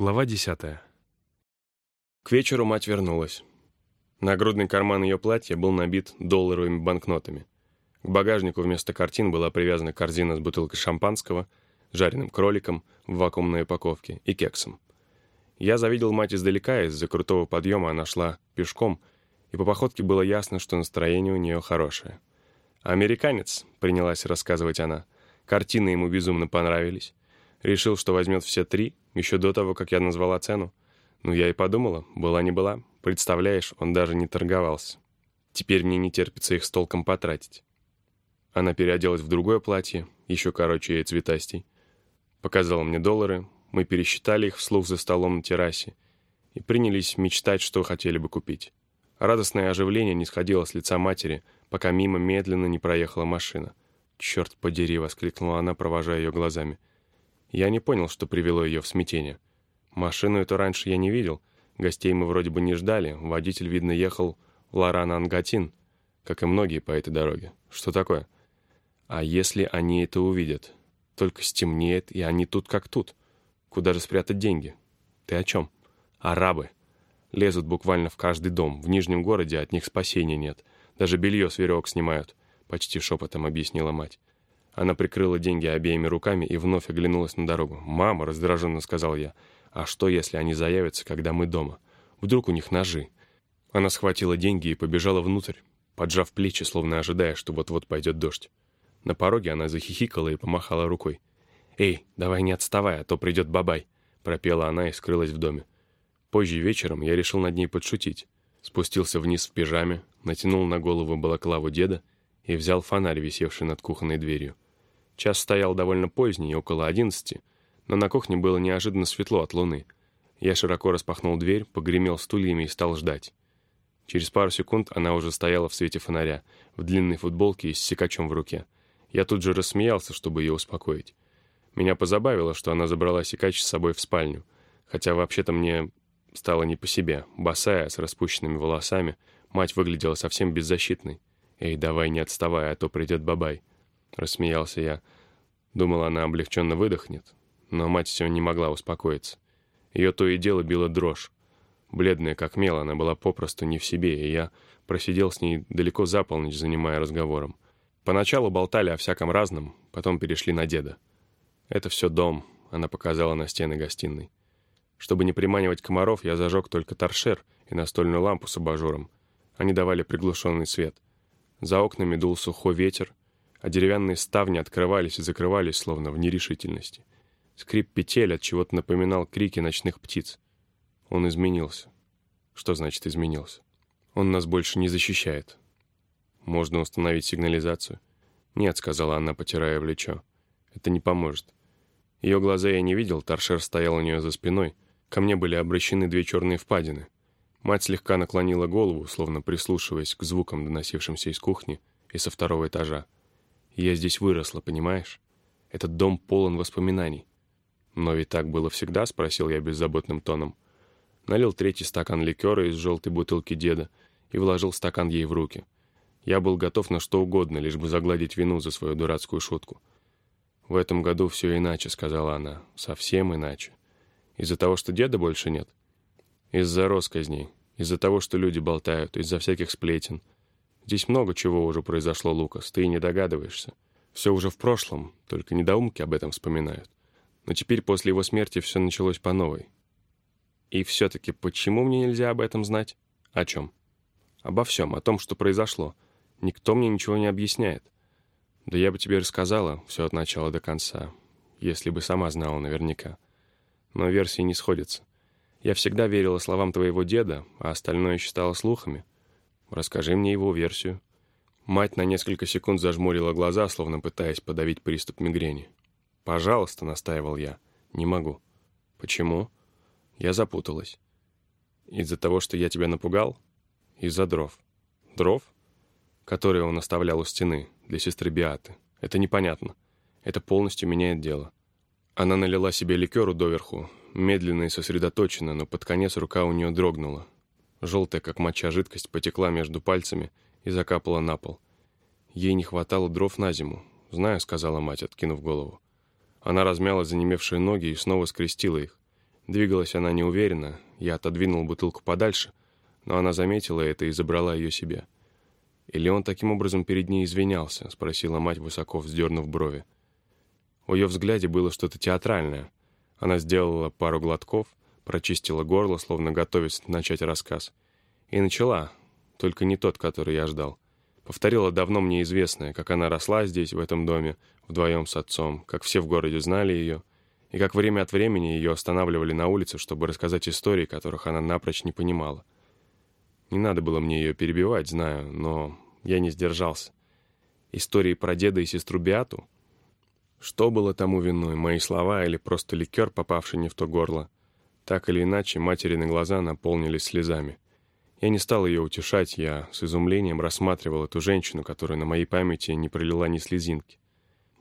Глава 10. К вечеру мать вернулась. Нагрудный карман ее платья был набит долларовыми банкнотами. К багажнику вместо картин была привязана корзина с бутылкой шампанского, жареным кроликом в вакуумной упаковке и кексом. Я завидел мать издалека, из-за крутого подъема она шла пешком, и по походке было ясно, что настроение у нее хорошее. «Американец», — принялась рассказывать она, — «картины ему безумно понравились. Решил, что возьмет все три, еще до того, как я назвала цену. Ну, я и подумала, была не была. Представляешь, он даже не торговался. Теперь мне не терпится их с толком потратить. Она переоделась в другое платье, еще короче и цветастей. Показала мне доллары, мы пересчитали их вслух за столом на террасе и принялись мечтать, что хотели бы купить. Радостное оживление не сходило с лица матери, пока мимо медленно не проехала машина. «Черт подери!» — воскликнула она, провожая ее глазами. Я не понял, что привело ее в смятение. Машину эту раньше я не видел. Гостей мы вроде бы не ждали. Водитель, видно, ехал в Лоран-Ангатин, как и многие по этой дороге. Что такое? А если они это увидят? Только стемнеет, и они тут как тут. Куда же спрятать деньги? Ты о чем? Арабы. Лезут буквально в каждый дом. В Нижнем городе от них спасения нет. Даже белье с веревок снимают, почти шепотом объяснила мать. Она прикрыла деньги обеими руками и вновь оглянулась на дорогу. «Мама», — раздраженно сказал я, — «а что, если они заявятся, когда мы дома? Вдруг у них ножи?» Она схватила деньги и побежала внутрь, поджав плечи, словно ожидая, что вот-вот пойдет дождь. На пороге она захихикала и помахала рукой. «Эй, давай не отставай, а то придет бабай», — пропела она и скрылась в доме. Позже вечером я решил над ней подшутить. Спустился вниз в пижаме, натянул на голову балаклаву деда и взял фонарь, висевший над кухонной дверью. Час стоял довольно поздний, около одиннадцати, но на кухне было неожиданно светло от луны. Я широко распахнул дверь, погремел стульями и стал ждать. Через пару секунд она уже стояла в свете фонаря, в длинной футболке и с секачом в руке. Я тут же рассмеялся, чтобы ее успокоить. Меня позабавило, что она забрала секач с собой в спальню, хотя вообще-то мне стало не по себе. Босая, с распущенными волосами, мать выглядела совсем беззащитной. «Эй, давай не отставай, а то придет бабай». — рассмеялся я. Думал, она облегченно выдохнет, но мать все не могла успокоиться. Ее то и дело била дрожь. Бледная, как мел, она была попросту не в себе, и я просидел с ней далеко за полночь, занимая разговором. Поначалу болтали о всяком разном, потом перешли на деда. «Это все дом», — она показала на стены гостиной. Чтобы не приманивать комаров, я зажег только торшер и настольную лампу с абажуром. Они давали приглушенный свет. За окнами дул сухой ветер, а деревянные ставни открывались и закрывались, словно в нерешительности. Скрип петель от чего-то напоминал крики ночных птиц. Он изменился. Что значит изменился? Он нас больше не защищает. Можно установить сигнализацию? Нет, сказала она, потирая плечо. Это не поможет. Ее глаза я не видел, торшер стоял у нее за спиной. Ко мне были обращены две черные впадины. Мать слегка наклонила голову, словно прислушиваясь к звукам, доносившимся из кухни и со второго этажа. Я здесь выросла, понимаешь? Этот дом полон воспоминаний. Но ведь так было всегда, спросил я беззаботным тоном. Налил третий стакан ликера из желтой бутылки деда и вложил стакан ей в руки. Я был готов на что угодно, лишь бы загладить вину за свою дурацкую шутку. «В этом году все иначе», — сказала она. «Совсем иначе. Из-за того, что деда больше нет? Из-за росказней. Из-за того, что люди болтают, из-за всяких сплетен. Здесь много чего уже произошло, Лукас, ты и не догадываешься. Все уже в прошлом, только недоумки об этом вспоминают. Но теперь после его смерти все началось по новой. И все-таки почему мне нельзя об этом знать? О чем? Обо всем, о том, что произошло. Никто мне ничего не объясняет. Да я бы тебе рассказала все от начала до конца, если бы сама знала наверняка. Но версии не сходятся. Я всегда верила словам твоего деда, а остальное считала слухами. Расскажи мне его версию». Мать на несколько секунд зажмурила глаза, словно пытаясь подавить приступ мигрени. «Пожалуйста», — настаивал я. «Не могу». «Почему?» Я запуталась. «Из-за того, что я тебя напугал?» «Из-за дров». «Дров?» «Которые он оставлял у стены для сестры Биаты. Это непонятно. Это полностью меняет дело». Она налила себе ликеру доверху, медленно и сосредоточенно, но под конец рука у нее дрогнула. Желтая, как моча, жидкость потекла между пальцами и закапала на пол. Ей не хватало дров на зиму. «Знаю», — сказала мать, откинув голову. Она размяла занемевшие ноги и снова скрестила их. Двигалась она неуверенно, я отодвинул бутылку подальше, но она заметила это и забрала ее себе. «Или он таким образом перед ней извинялся?» — спросила мать, высоко вздернув брови. В ее взгляде было что-то театральное. Она сделала пару глотков, прочистила горло, словно готовясь начать рассказ. И начала, только не тот, который я ждал. Повторила давно мне известное, как она росла здесь, в этом доме, вдвоем с отцом, как все в городе знали ее, и как время от времени ее останавливали на улице, чтобы рассказать истории, которых она напрочь не понимала. Не надо было мне ее перебивать, знаю, но я не сдержался. Истории про деда и сестру Биату? Что было тому виной, мои слова или просто ликер, попавший не в то горло? Так или иначе, материны глаза наполнились слезами. Я не стал ее утешать, я с изумлением рассматривал эту женщину, которая на моей памяти не пролила ни слезинки.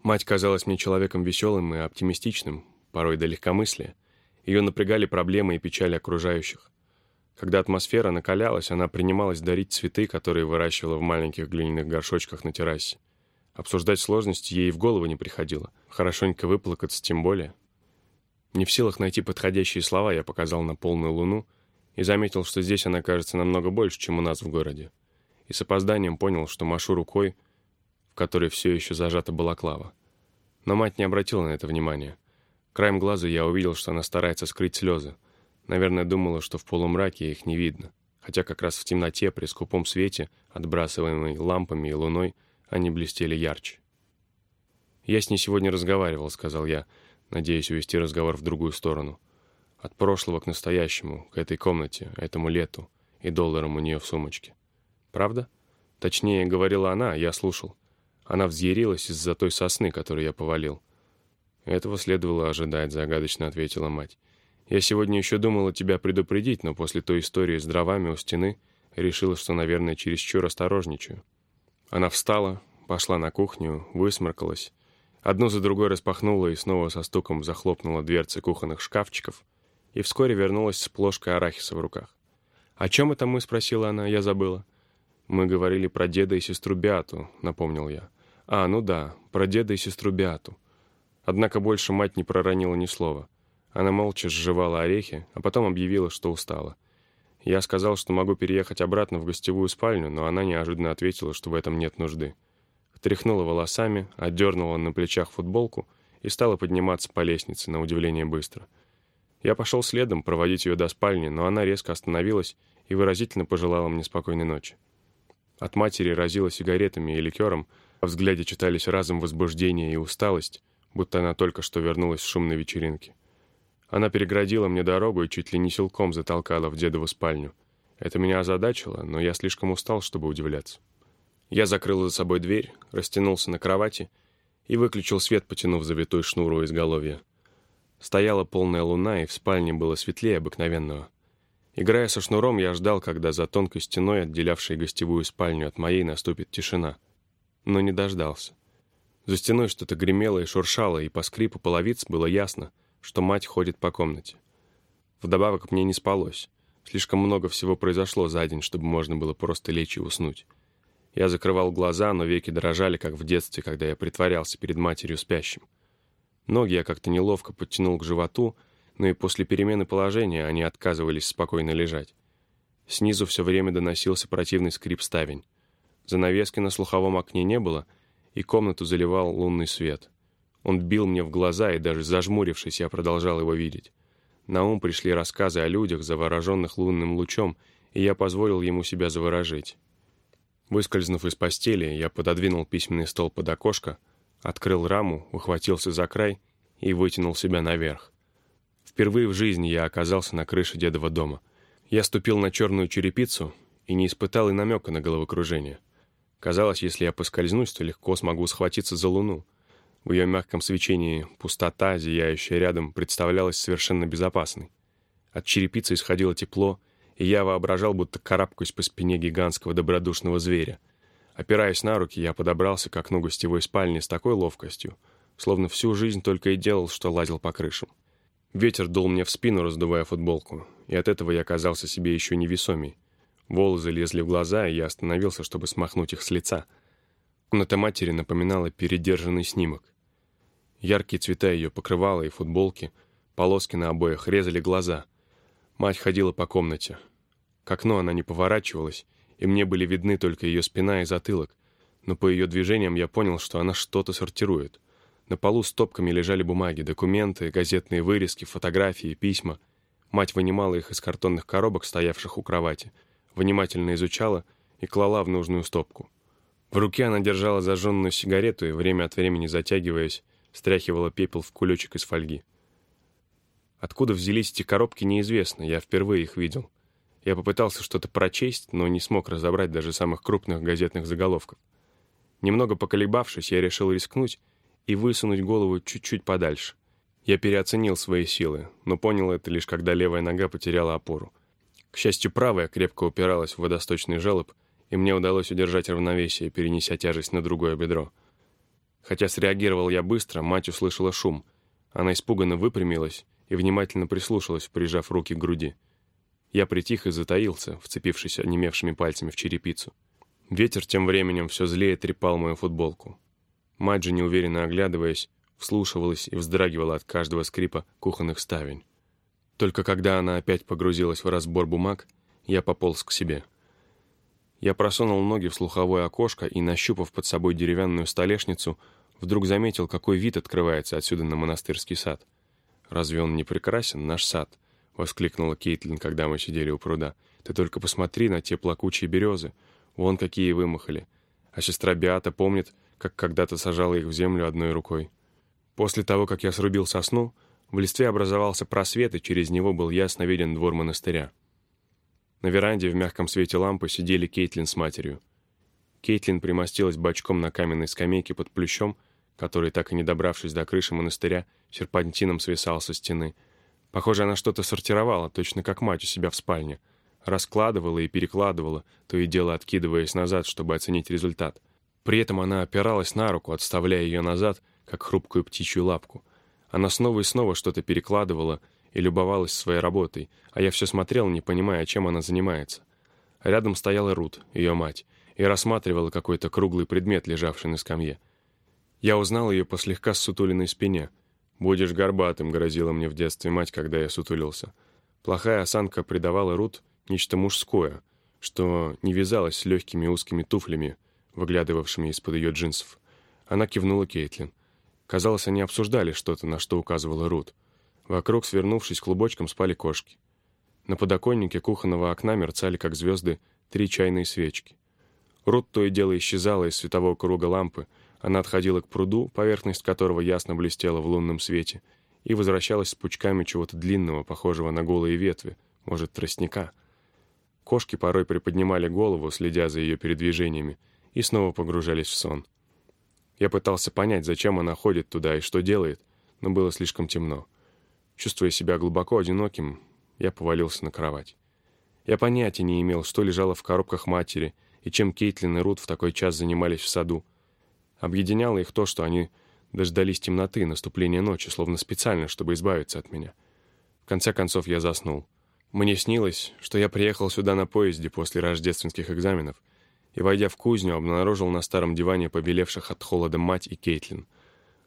Мать казалась мне человеком веселым и оптимистичным, порой до легкомыслия. Ее напрягали проблемы и печали окружающих. Когда атмосфера накалялась, она принималась дарить цветы, которые выращивала в маленьких глиняных горшочках на террасе. Обсуждать сложности ей в голову не приходило. Хорошенько выплакаться тем более. Не в силах найти подходящие слова, я показал на полную луну и заметил, что здесь она кажется намного больше, чем у нас в городе. И с опозданием понял, что машу рукой, в которой все еще зажата балаклава. Но мать не обратила на это внимания. Краем глаза я увидел, что она старается скрыть слезы, Наверное, думала, что в полумраке их не видно, хотя как раз в темноте, при скупом свете, отбрасываемой лампами и луной, они блестели ярче. «Я с ней сегодня разговаривал», — сказал я, надеясь увести разговор в другую сторону. От прошлого к настоящему, к этой комнате, этому лету и долларам у нее в сумочке. «Правда?» Точнее, говорила она, я слушал. Она взъярилась из-за той сосны, которую я повалил. «Этого следовало ожидать», — загадочно ответила мать. Я сегодня еще думала тебя предупредить, но после той истории с дровами у стены решила, что, наверное, чересчур осторожничаю. Она встала, пошла на кухню, высморкалась, одну за другой распахнула и снова со стуком захлопнула дверцы кухонных шкафчиков и вскоре вернулась с плошкой арахиса в руках. «О чем это мы?» — спросила она, я забыла. «Мы говорили про деда и сестру Биату», — напомнил я. «А, ну да, про деда и сестру Биату». Однако больше мать не проронила ни слова — она молча сживала орехи, а потом объявила, что устала. Я сказал, что могу переехать обратно в гостевую спальню, но она неожиданно ответила, что в этом нет нужды. Тряхнула волосами, отдернула на плечах футболку и стала подниматься по лестнице, на удивление быстро. Я пошел следом проводить ее до спальни, но она резко остановилась и выразительно пожелала мне спокойной ночи. От матери разила сигаретами и ликером, а в взгляде читались разом возбуждение и усталость, будто она только что вернулась с шумной вечеринки. Она переградила мне дорогу и чуть ли не силком затолкала в дедову спальню. Это меня озадачило, но я слишком устал, чтобы удивляться. Я закрыл за собой дверь, растянулся на кровати и выключил свет, потянув завитой шнур у изголовья. Стояла полная луна, и в спальне было светлее обыкновенного. Играя со шнуром, я ждал, когда за тонкой стеной, отделявшей гостевую спальню от моей, наступит тишина. Но не дождался. За стеной что-то гремело и шуршало, и по скрипу половиц было ясно — что мать ходит по комнате. Вдобавок мне не спалось. Слишком много всего произошло за день, чтобы можно было просто лечь и уснуть. Я закрывал глаза, но веки дрожали, как в детстве, когда я притворялся перед матерью спящим. Ноги я как-то неловко подтянул к животу, но и после перемены положения они отказывались спокойно лежать. Снизу все время доносился противный скрип ставень. Занавески на слуховом окне не было, и комнату заливал лунный свет. Он бил мне в глаза, и даже зажмурившись, я продолжал его видеть. На ум пришли рассказы о людях, завороженных лунным лучом, и я позволил ему себя заворожить. Выскользнув из постели, я пододвинул письменный стол под окошко, открыл раму, ухватился за край и вытянул себя наверх. Впервые в жизни я оказался на крыше дедова дома. Я ступил на черную черепицу и не испытал и намека на головокружение. Казалось, если я поскользнусь, то легко смогу схватиться за луну — в ее мягком свечении пустота, зияющая рядом, представлялась совершенно безопасной. От черепицы исходило тепло, и я воображал, будто карабкаюсь по спине гигантского добродушного зверя. Опираясь на руки, я подобрался к окну гостевой спальни с такой ловкостью, словно всю жизнь только и делал, что лазил по крышам. Ветер дул мне в спину, раздувая футболку, и от этого я казался себе еще невесомей. Волосы лезли в глаза, и я остановился, чтобы смахнуть их с лица. Комната матери напоминала передержанный снимок. Яркие цвета ее покрывала и футболки, Полоски на обоях резали глаза. Мать ходила по комнате. К окну она не поворачивалась, и мне были видны только ее спина и затылок, но по ее движениям я понял, что она что-то сортирует. На полу стопками лежали бумаги, документы, газетные вырезки, фотографии, письма. Мать вынимала их из картонных коробок, стоявших у кровати, внимательно изучала и клала в нужную стопку. В руке она держала зажженную сигарету и, время от времени затягиваясь, стряхивала пепел в кулечек из фольги. Откуда взялись эти коробки, неизвестно, я впервые их видел. Я попытался что-то прочесть, но не смог разобрать даже самых крупных газетных заголовков. Немного поколебавшись, я решил рискнуть и высунуть голову чуть-чуть подальше. Я переоценил свои силы, но понял это лишь когда левая нога потеряла опору. К счастью, правая крепко упиралась в водосточный желоб, и мне удалось удержать равновесие, перенеся тяжесть на другое бедро. Хотя среагировал я быстро, мать услышала шум. Она испуганно выпрямилась и внимательно прислушалась, прижав руки к груди. Я притих и затаился, вцепившись онемевшими пальцами в черепицу. Ветер тем временем все злее трепал мою футболку. Мать же, неуверенно оглядываясь, вслушивалась и вздрагивала от каждого скрипа кухонных ставень. Только когда она опять погрузилась в разбор бумаг, я пополз к себе. Я просунул ноги в слуховое окошко и, нащупав под собой деревянную столешницу, вдруг заметил, какой вид открывается отсюда на монастырский сад. «Разве он не прекрасен, наш сад?» — воскликнула Кейтлин, когда мы сидели у пруда. «Ты только посмотри на те плакучие березы. Вон какие вымахали. А сестра Биата помнит, как когда-то сажала их в землю одной рукой. После того, как я срубил сосну, в листве образовался просвет, и через него был ясно виден двор монастыря. На веранде в мягком свете лампы сидели Кейтлин с матерью. Кейтлин примостилась бочком на каменной скамейке под плющом, который, так и не добравшись до крыши монастыря, серпантином свисал со стены. Похоже, она что-то сортировала, точно как мать у себя в спальне. Раскладывала и перекладывала, то и дело откидываясь назад, чтобы оценить результат. При этом она опиралась на руку, отставляя ее назад, как хрупкую птичью лапку. Она снова и снова что-то перекладывала и любовалась своей работой, а я все смотрел, не понимая, чем она занимается. Рядом стояла Рут, ее мать, и рассматривала какой-то круглый предмет, лежавший на скамье. Я узнал ее по слегка ссутуленной спине. «Будешь горбатым», — грозила мне в детстве мать, когда я сутулился. Плохая осанка придавала Рут нечто мужское, что не вязалось с легкими узкими туфлями, выглядывавшими из-под ее джинсов. Она кивнула Кейтлин. Казалось, они обсуждали что-то, на что указывала Рут. Вокруг, свернувшись клубочком, спали кошки. На подоконнике кухонного окна мерцали, как звезды, три чайные свечки. Рут то и дело исчезала из светового круга лампы, она отходила к пруду, поверхность которого ясно блестела в лунном свете, и возвращалась с пучками чего-то длинного, похожего на голые ветви, может, тростника. Кошки порой приподнимали голову, следя за ее передвижениями, и снова погружались в сон. Я пытался понять, зачем она ходит туда и что делает, но было слишком темно. Чувствуя себя глубоко одиноким, я повалился на кровать. Я понятия не имел, что лежало в коробках матери и чем Кейтлин и Рут в такой час занимались в саду. Объединяло их то, что они дождались темноты, наступления ночи, словно специально, чтобы избавиться от меня. В конце концов я заснул. Мне снилось, что я приехал сюда на поезде после рождественских экзаменов — и, войдя в кузню, обнаружил на старом диване побелевших от холода мать и Кейтлин.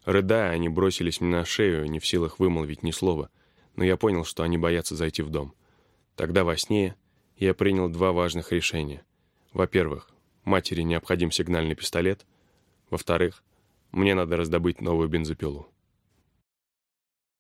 Рыдая, они бросились мне на шею, не в силах вымолвить ни слова, но я понял, что они боятся зайти в дом. Тогда во сне я принял два важных решения. Во-первых, матери необходим сигнальный пистолет. Во-вторых, мне надо раздобыть новую бензопилу.